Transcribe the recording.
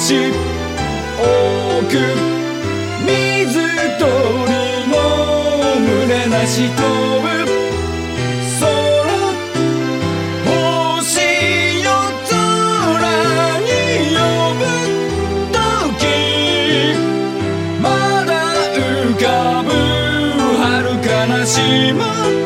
し多く水鳥の胸なし飛ぶ。空星夜空に呼ぶ時まだ浮かぶ遥かな島